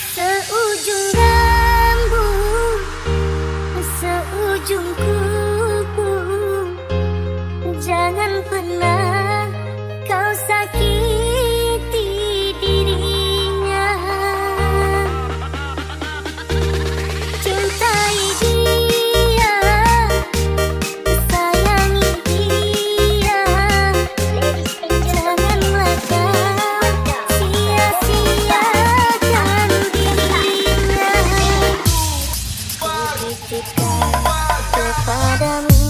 seujung family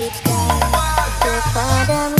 bersikap kepada